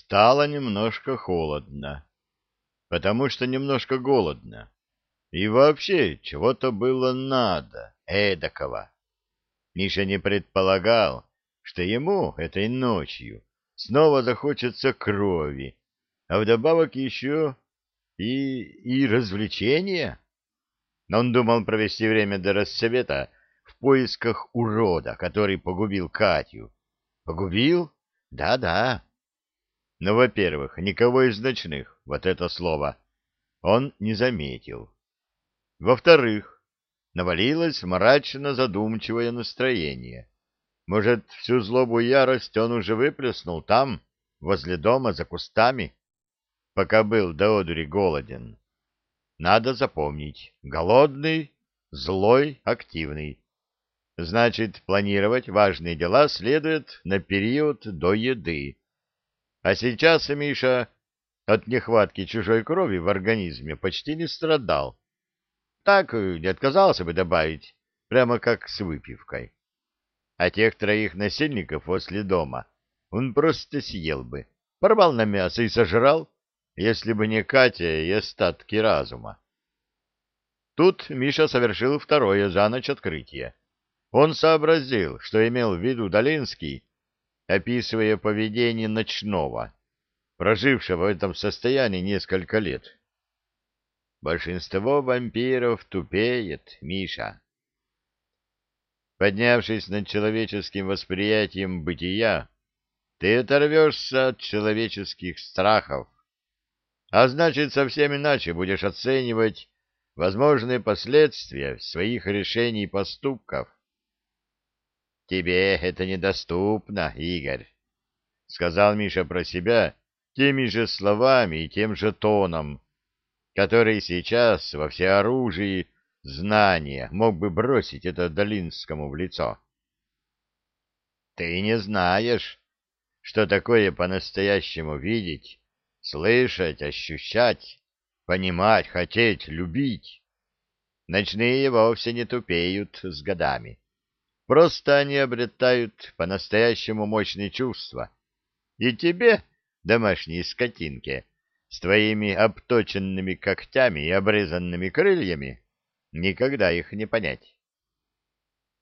стало немножко холодно, потому что немножко голодно. И вообще чего-то было надо, эдакого. Миша не предполагал, что ему этой ночью снова захочется крови, а вдобавок еще и, и развлечения. Но он думал провести время до рассвета в поисках урода, который погубил Катю. Погубил? Да-да. Но, во-первых, никого из ночных, вот это слово, он не заметил. Во-вторых, навалилось мрачно-задумчивое настроение. Может, всю злобу и ярость он уже выплеснул там, возле дома, за кустами, пока был до одури голоден. Надо запомнить, голодный, злой, активный. Значит, планировать важные дела следует на период до еды. А сейчас Миша от нехватки чужой крови в организме почти не страдал. Так не отказался бы добавить, прямо как с выпивкой. А тех троих насильников после дома он просто съел бы, порвал на мясо и сожрал, если бы не Катя и остатки разума. Тут Миша совершил второе за ночь открытие. Он сообразил, что имел в виду Долинский, описывая поведение ночного, прожившего в этом состоянии несколько лет. Большинство вампиров тупеет, Миша. Поднявшись над человеческим восприятием бытия, ты оторвешься от человеческих страхов, а значит, совсем иначе будешь оценивать возможные последствия своих решений и поступков. «Тебе это недоступно, Игорь», — сказал Миша про себя теми же словами и тем же тоном, который сейчас во всеоружии знания мог бы бросить это Долинскому в лицо. «Ты не знаешь, что такое по-настоящему видеть, слышать, ощущать, понимать, хотеть, любить. Ночные вовсе не тупеют с годами». Просто они обретают по-настоящему мощные чувства. И тебе, домашней скотинке, с твоими обточенными когтями и обрезанными крыльями, никогда их не понять.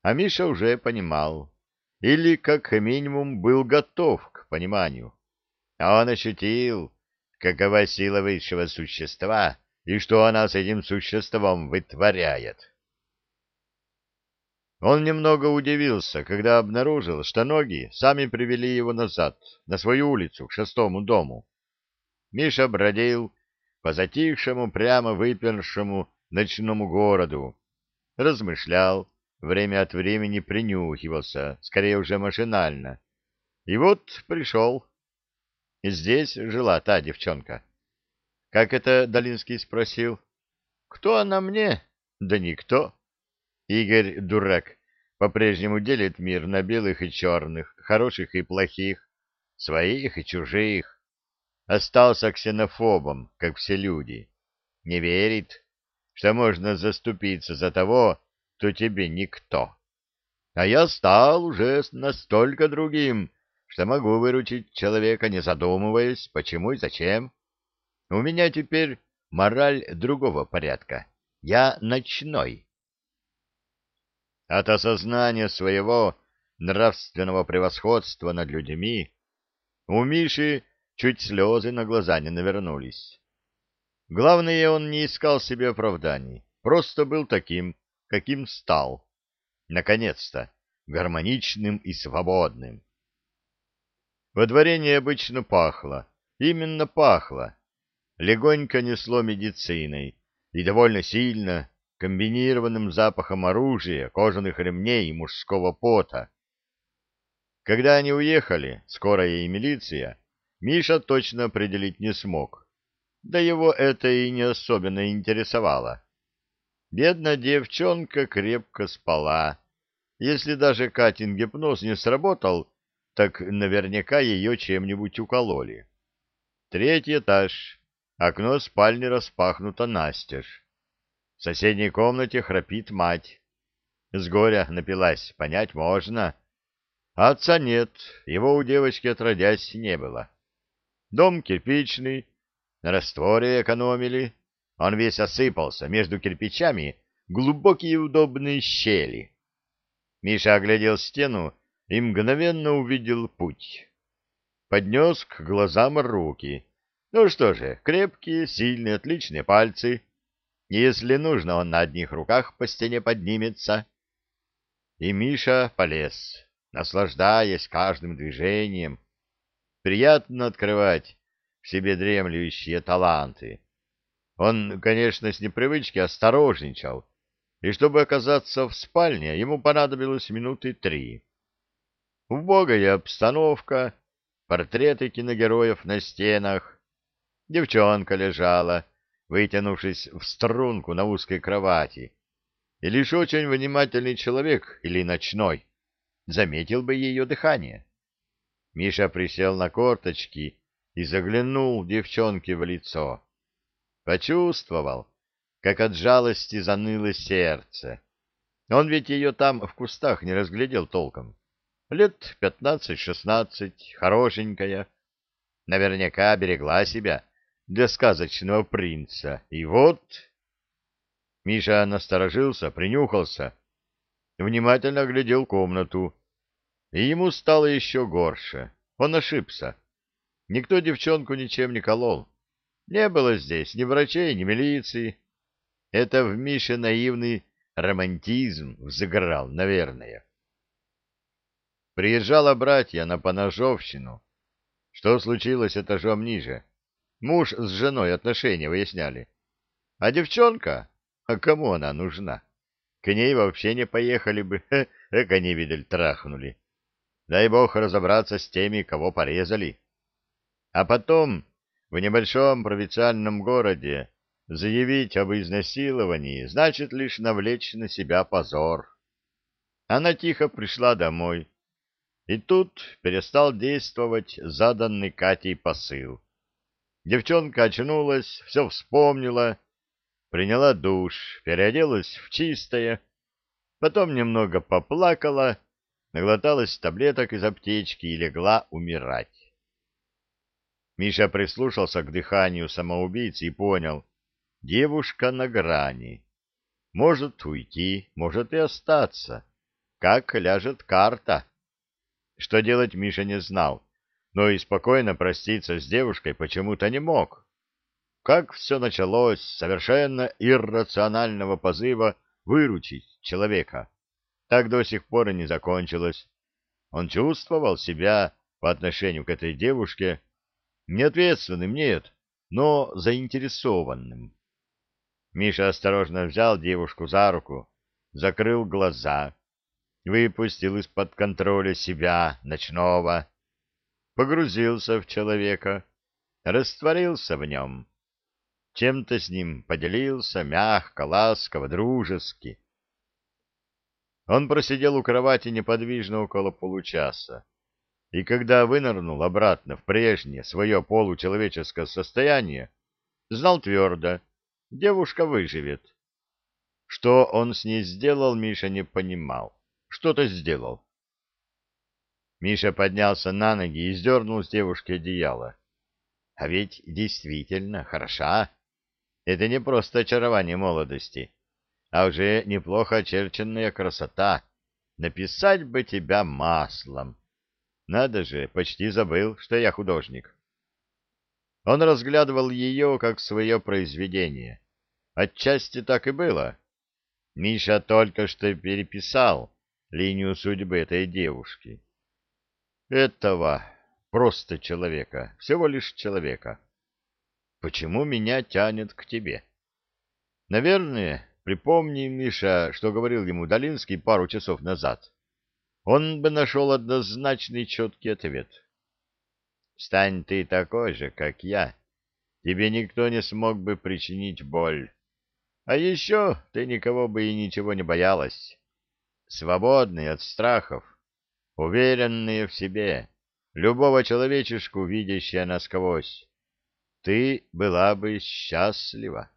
А Миша уже понимал, или как минимум был готов к пониманию. А он ощутил, какова сила высшего существа и что она с этим существом вытворяет. Он немного удивился, когда обнаружил, что ноги сами привели его назад, на свою улицу, к шестому дому. Миша бродил по затихшему, прямо выпершему ночному городу, размышлял, время от времени принюхивался, скорее уже машинально. И вот пришел. И здесь жила та девчонка. Как это Долинский спросил? Кто она мне? Да никто. Игорь дурак, по-прежнему делит мир на белых и черных, хороших и плохих, своих и чужих. Остался ксенофобом, как все люди. Не верит, что можно заступиться за того, кто тебе никто. А я стал уже настолько другим, что могу выручить человека, не задумываясь, почему и зачем. У меня теперь мораль другого порядка. Я ночной. От осознания своего нравственного превосходства над людьми у Миши чуть слезы на глаза не навернулись. Главное, он не искал себе оправданий, просто был таким, каким стал. Наконец-то, гармоничным и свободным. Во дворе необычно пахло, именно пахло. Легонько несло медициной, и довольно сильно, комбинированным запахом оружия, кожаных ремней и мужского пота. Когда они уехали, скорая и милиция, Миша точно определить не смог. Да его это и не особенно интересовало. Бедная девчонка крепко спала. Если даже Катин гипноз не сработал, так наверняка ее чем-нибудь укололи. Третий этаж. Окно спальни распахнуто настежь. В соседней комнате храпит мать. С горя напилась, понять можно. Отца нет, его у девочки отродясь не было. Дом кирпичный, на растворе экономили. Он весь осыпался, между кирпичами глубокие удобные щели. Миша оглядел стену и мгновенно увидел путь. Поднес к глазам руки. Ну что же, крепкие, сильные, отличные пальцы. Если нужно, он на одних руках по стене поднимется. И Миша полез, наслаждаясь каждым движением. Приятно открывать в себе дремлющие таланты. Он, конечно, с непривычки осторожничал, и чтобы оказаться в спальне, ему понадобилось минуты три. Убогая обстановка, портреты киногероев на стенах. Девчонка лежала, вытянувшись в струнку на узкой кровати, и лишь очень внимательный человек или ночной заметил бы ее дыхание. Миша присел на корточки и заглянул девчонке в лицо. Почувствовал, как от жалости заныло сердце. Он ведь ее там в кустах не разглядел толком. Лет пятнадцать-шестнадцать, хорошенькая. Наверняка берегла себя для сказочного принца. И вот... Миша насторожился, принюхался, внимательно оглядел комнату. И ему стало еще горше. Он ошибся. Никто девчонку ничем не колол. Не было здесь ни врачей, ни милиции. Это в Мише наивный романтизм взыграл, наверное. Приезжала братья на поножовщину. Что случилось этажом ниже? Муж с женой отношения выясняли. А девчонка? А кому она нужна? К ней вообще не поехали бы, эк они, видель, трахнули. Дай бог разобраться с теми, кого порезали. А потом в небольшом провинциальном городе заявить об изнасиловании значит лишь навлечь на себя позор. Она тихо пришла домой. И тут перестал действовать заданный Катей посыл. Девчонка очнулась, все вспомнила, приняла душ, переоделась в чистое, потом немного поплакала, наглоталась таблеток из аптечки и легла умирать. Миша прислушался к дыханию самоубийцы и понял, девушка на грани. Может уйти, может и остаться. Как ляжет карта. Что делать Миша не знал, но и спокойно проститься с девушкой почему-то не мог. Как все началось с совершенно иррационального позыва выручить человека, так до сих пор и не закончилось. Он чувствовал себя по отношению к этой девушке не ответственным, нет, но заинтересованным. Миша осторожно взял девушку за руку, закрыл глаза, выпустил из-под контроля себя, ночного, погрузился в человека, растворился в нем, чем-то с ним поделился мягко, ласково, дружески. Он просидел у кровати неподвижно около получаса и когда вынырнул обратно в прежнее свое получеловеческое состояние, знал твердо, девушка выживет. Что он с ней сделал, Миша не понимал. Что-то сделал. Миша поднялся на ноги и сдернул с девушки одеяло. А ведь действительно хороша. Это не просто очарование молодости, а уже неплохо очерченная красота. Написать бы тебя маслом. Надо же, почти забыл, что я художник. Он разглядывал ее как свое произведение. Отчасти так и было. Миша только что переписал линию судьбы этой девушки. Этого просто человека, всего лишь человека. Почему меня тянет к тебе? Наверное, припомни, Миша, что говорил ему Долинский пару часов назад он бы нашел однозначный четкий ответ. «Стань ты такой же, как я, тебе никто не смог бы причинить боль. А еще ты никого бы и ничего не боялась. Свободный от страхов, уверенные в себе, любого человечешку видящая насквозь. Ты была бы счастлива.